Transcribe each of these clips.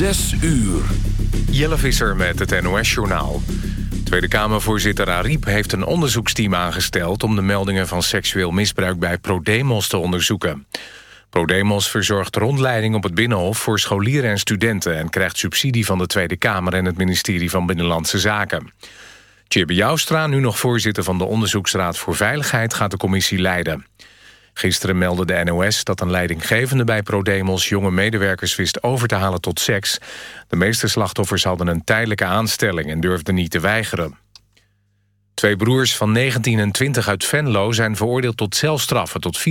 Zes uur. Jelle Visser met het NOS-journaal. Tweede Kamervoorzitter Ariep heeft een onderzoeksteam aangesteld... om de meldingen van seksueel misbruik bij ProDemos te onderzoeken. ProDemos verzorgt rondleiding op het Binnenhof voor scholieren en studenten... en krijgt subsidie van de Tweede Kamer en het ministerie van Binnenlandse Zaken. Tjibbe Joustra, nu nog voorzitter van de Onderzoeksraad voor Veiligheid... gaat de commissie leiden. Gisteren meldde de NOS dat een leidinggevende bij ProDemos... jonge medewerkers wist over te halen tot seks. De meeste slachtoffers hadden een tijdelijke aanstelling... en durfden niet te weigeren. Twee broers van 19 en 20 uit Venlo zijn veroordeeld tot celstraffen tot 4,5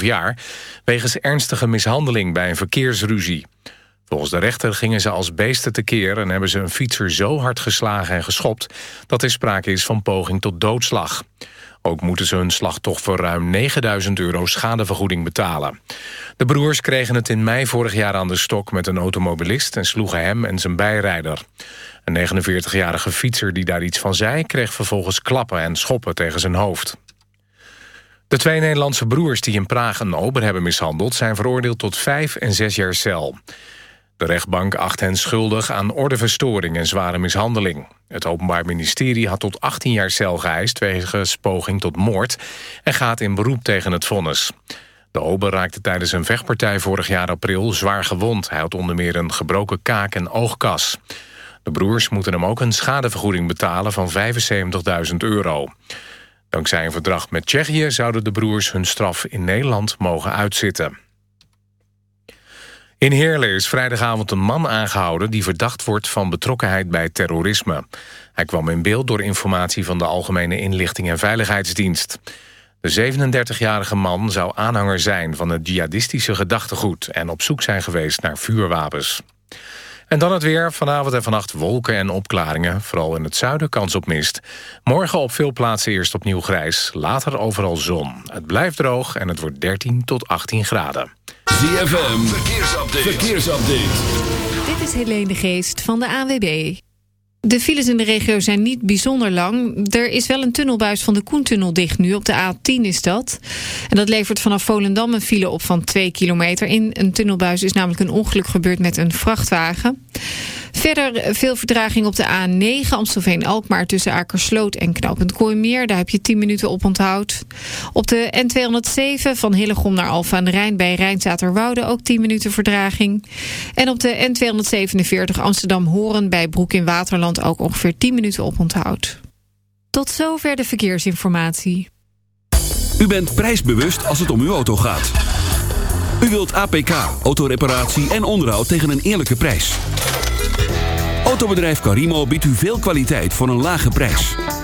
jaar... wegens ernstige mishandeling bij een verkeersruzie. Volgens de rechter gingen ze als beesten tekeer... en hebben ze een fietser zo hard geslagen en geschopt... dat er sprake is van poging tot doodslag. Ook moeten ze hun slachtoffer ruim 9000 euro schadevergoeding betalen. De broers kregen het in mei vorig jaar aan de stok met een automobilist... en sloegen hem en zijn bijrijder. Een 49-jarige fietser die daar iets van zei... kreeg vervolgens klappen en schoppen tegen zijn hoofd. De twee Nederlandse broers die in Praag een ober hebben mishandeld... zijn veroordeeld tot vijf en zes jaar cel. De rechtbank acht hen schuldig aan ordeverstoring en zware mishandeling. Het Openbaar Ministerie had tot 18 jaar cel geëist... wegens poging tot moord en gaat in beroep tegen het vonnis. De ober raakte tijdens een vechtpartij vorig jaar april zwaar gewond. Hij had onder meer een gebroken kaak en oogkas. De broers moeten hem ook een schadevergoeding betalen van 75.000 euro. Dankzij een verdrag met Tsjechië zouden de broers hun straf in Nederland mogen uitzitten. In Heerlen is vrijdagavond een man aangehouden... die verdacht wordt van betrokkenheid bij terrorisme. Hij kwam in beeld door informatie van de Algemene Inlichting en Veiligheidsdienst. De 37-jarige man zou aanhanger zijn van het jihadistische gedachtegoed... en op zoek zijn geweest naar vuurwapens. En dan het weer. Vanavond en vannacht wolken en opklaringen. Vooral in het zuiden kans op mist. Morgen op veel plaatsen eerst opnieuw grijs. Later overal zon. Het blijft droog en het wordt 13 tot 18 graden. ZFM, verkeersupdate. verkeersupdate. Dit is Helene de Geest van de AWB. De files in de regio zijn niet bijzonder lang. Er is wel een tunnelbuis van de Koentunnel dicht nu. Op de A10 is dat. En dat levert vanaf Volendam een file op van 2 kilometer. In een tunnelbuis is namelijk een ongeluk gebeurd met een vrachtwagen. Verder veel vertraging op de A9 Amstelveen-Alkmaar... tussen Akersloot en Knooppunt Kooimeer. Daar heb je 10 minuten op onthoud. Op de N207 van Hillegom naar Alphen aan de Rijn... bij Rijnzaterwoude ook 10 minuten vertraging. En op de N247 Amsterdam-Horen bij Broek in Waterland... ook ongeveer 10 minuten op onthoud. Tot zover de verkeersinformatie. U bent prijsbewust als het om uw auto gaat. U wilt APK, autoreparatie en onderhoud tegen een eerlijke prijs. Autobedrijf Carimo biedt u veel kwaliteit voor een lage prijs.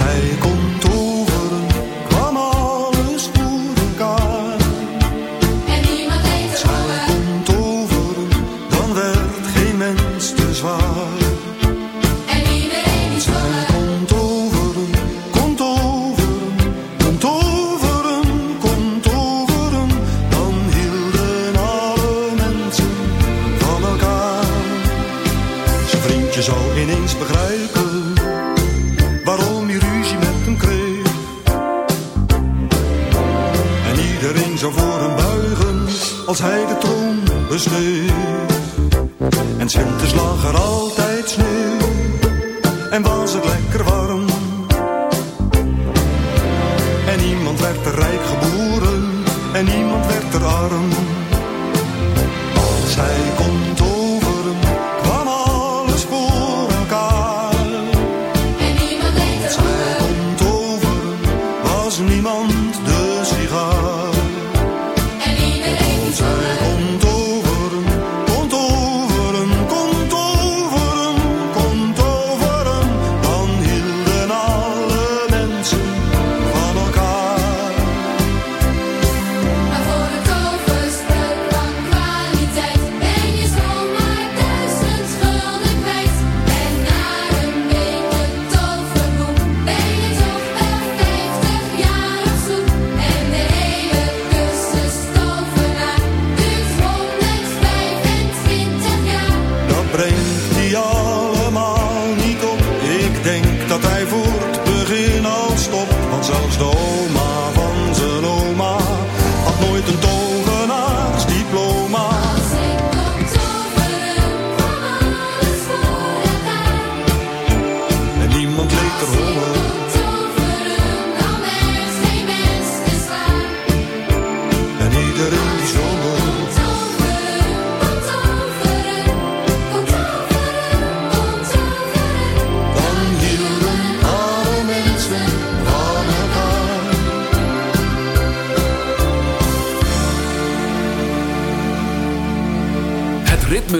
Als hij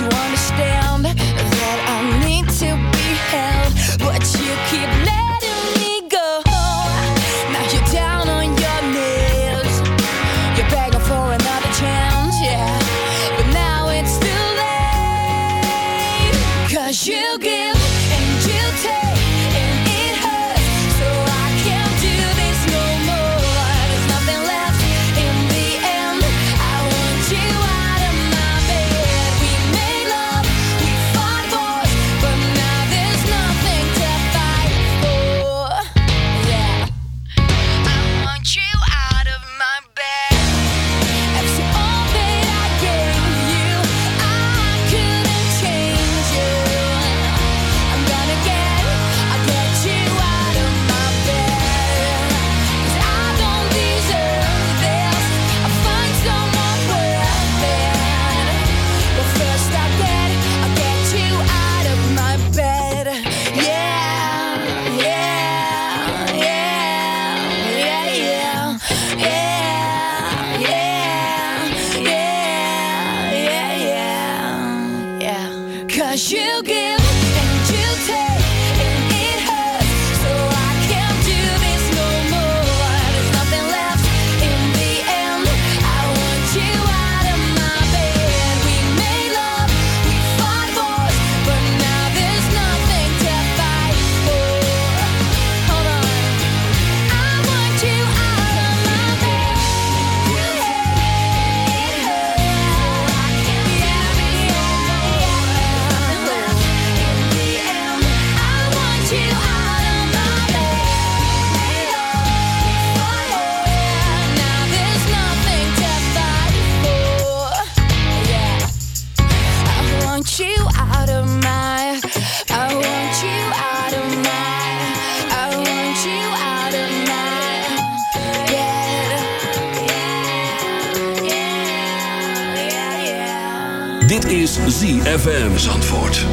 you understand FM Zandvoort.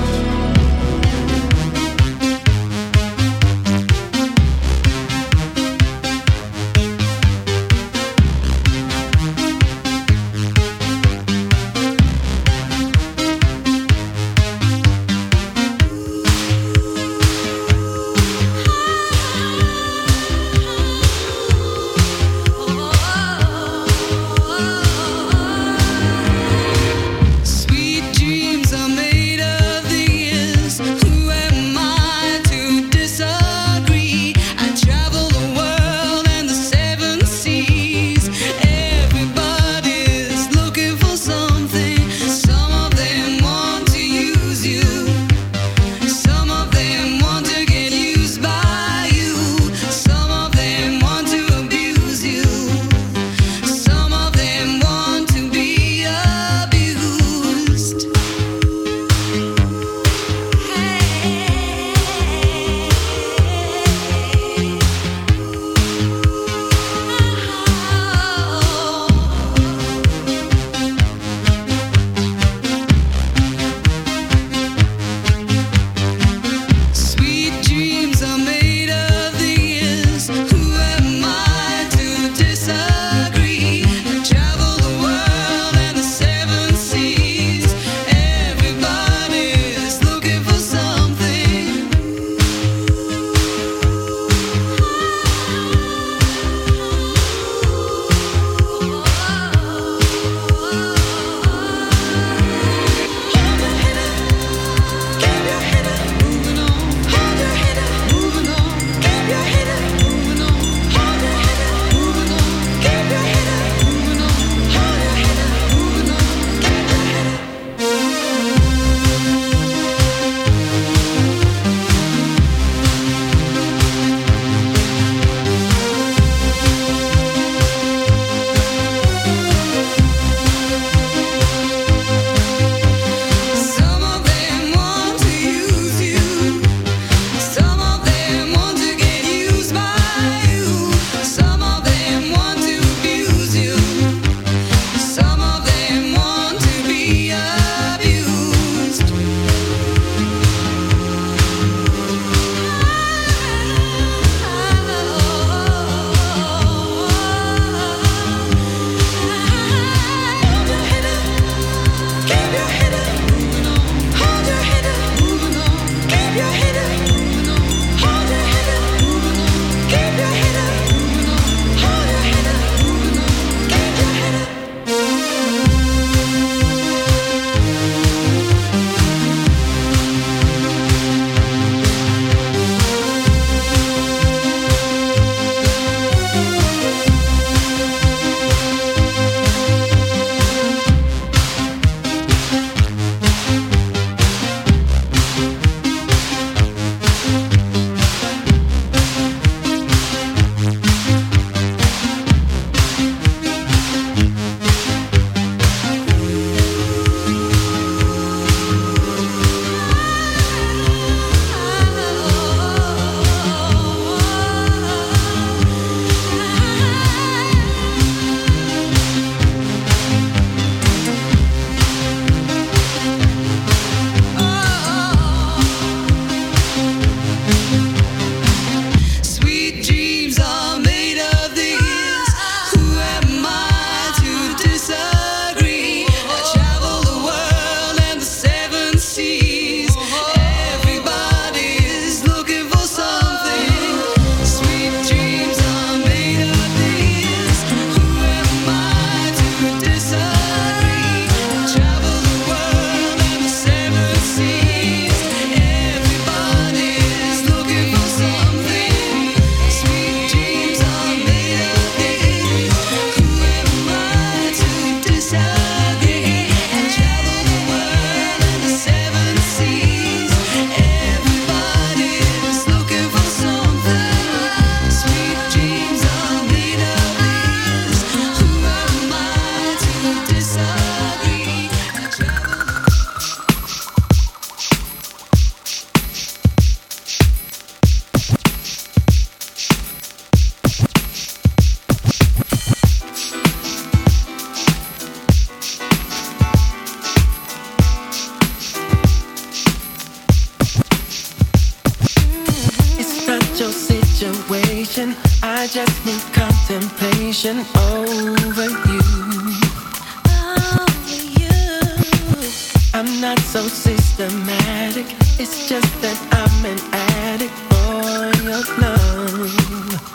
I'm not so systematic. It's just that I'm an addict for your love.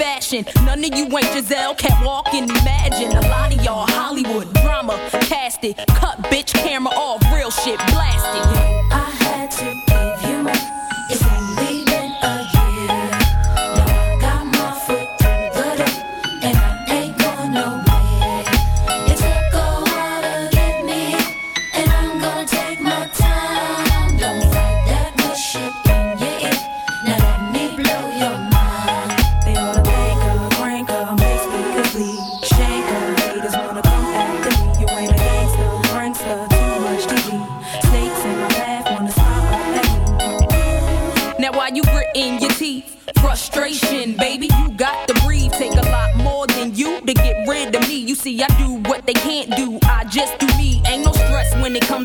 fashion. None of you ain't Giselle, can't walk and imagine. A lot of y'all Hollywood drama, cast it, cut bitch camera off, real shit.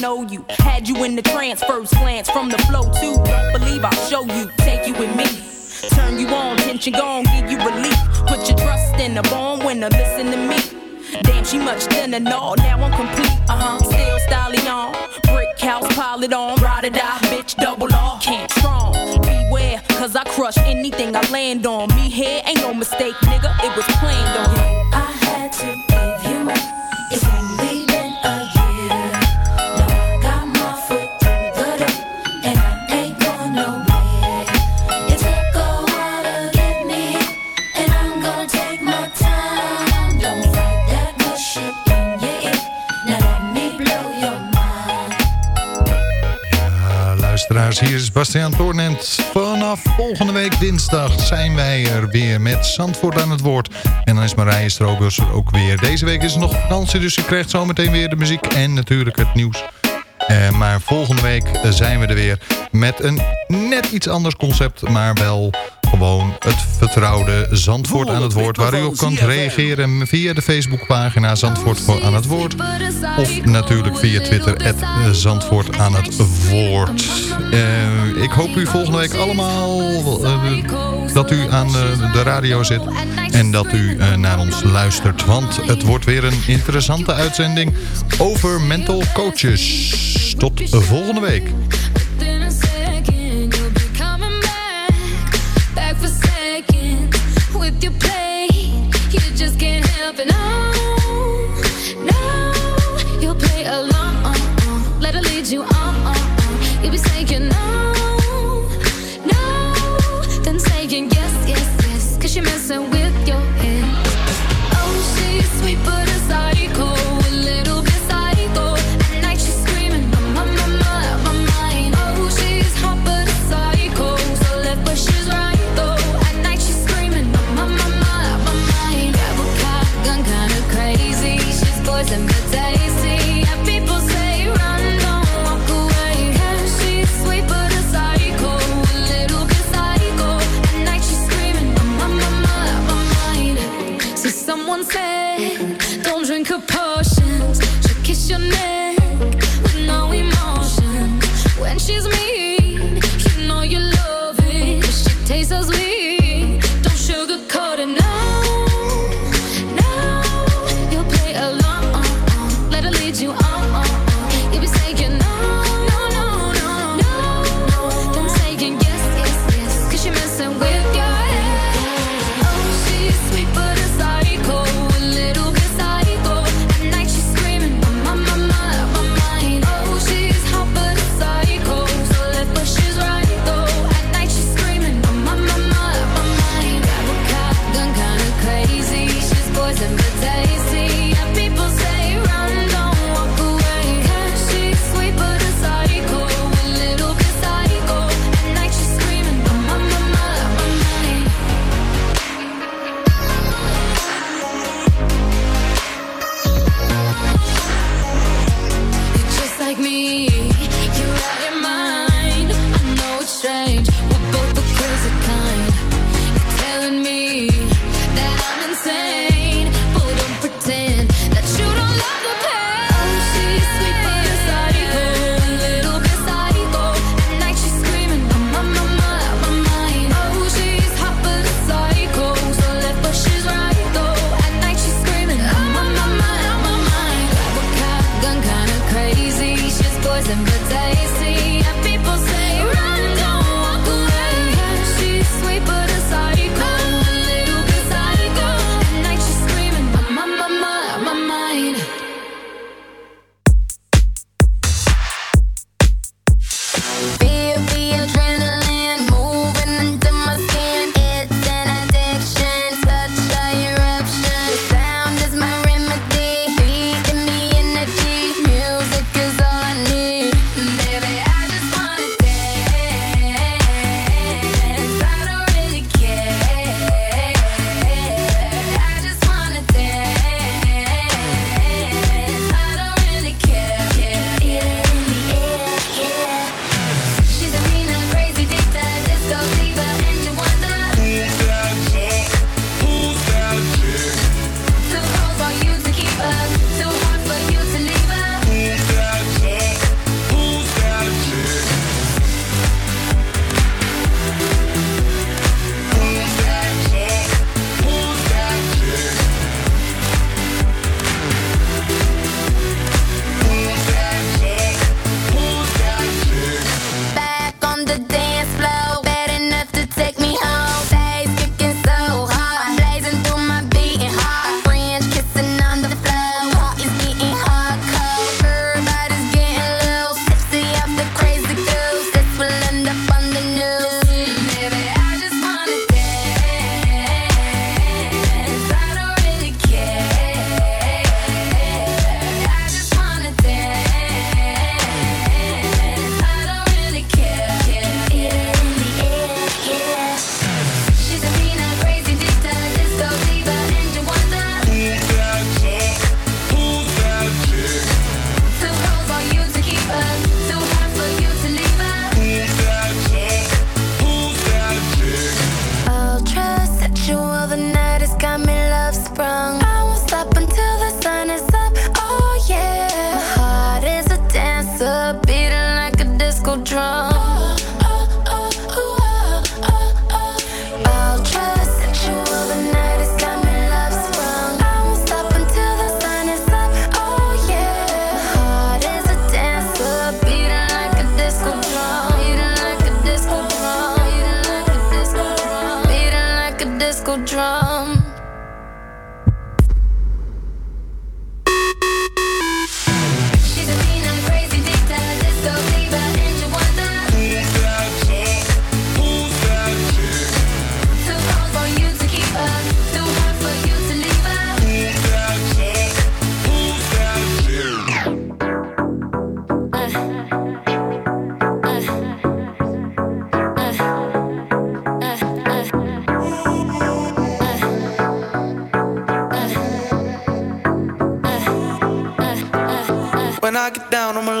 Know you. Had you in the trance, first glance from the flow too. Believe I'll show you. Take you with me. Turn you on, tension gone, give you relief. Put your trust in a born winner, listen to me. Damn, she much thinner, no, now I'm complete. Uh huh, still styling on. Brick house, pile it on. Ride or die, bitch, double off. Can't strong. Beware, cause I crush anything I land on. Me here ain't no mistake, nigga, it was planned on. Luisteraars, hier is Bastiaan Toornent. Vanaf volgende week dinsdag zijn wij er weer met Zandvoort aan het woord. En dan is Marije Strobus er ook weer. Deze week is er nog vakantie, dus je krijgt zometeen weer de muziek en natuurlijk het nieuws. Eh, maar volgende week eh, zijn we er weer met een net iets anders concept, maar wel gewoon het vertrouwde Zandvoort aan het woord. Waar u op kunt reageren via de Facebookpagina Zandvoort voor aan het woord. Of natuurlijk via Twitter, Zandvoort aan het woord. Eh, ik hoop u volgende week allemaal eh, dat u aan eh, de radio zit. En dat u naar ons luistert. Want het wordt weer een interessante uitzending over mental coaches. Tot volgende week. you play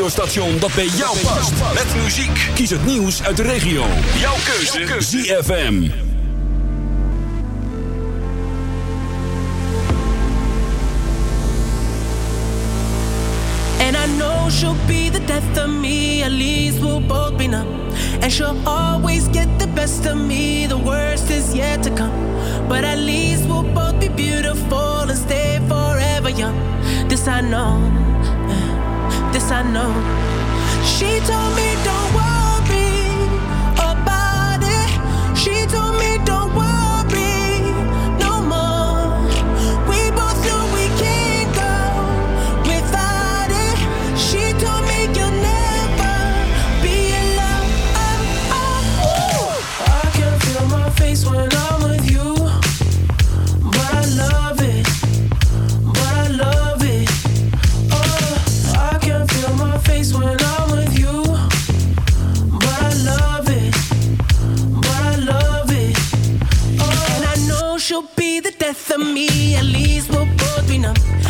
Radiostation dat bij jou past. Met muziek. Kies het nieuws uit de regio. Jouw keuze. ZFM. And I know she'll be the death of me, at least we'll both be numb. And she'll always get the best of me, the worst is yet to come. But at least we'll both be beautiful and stay forever young. This I know, this I know. She told me don't worry the me, at least we'll both be numb.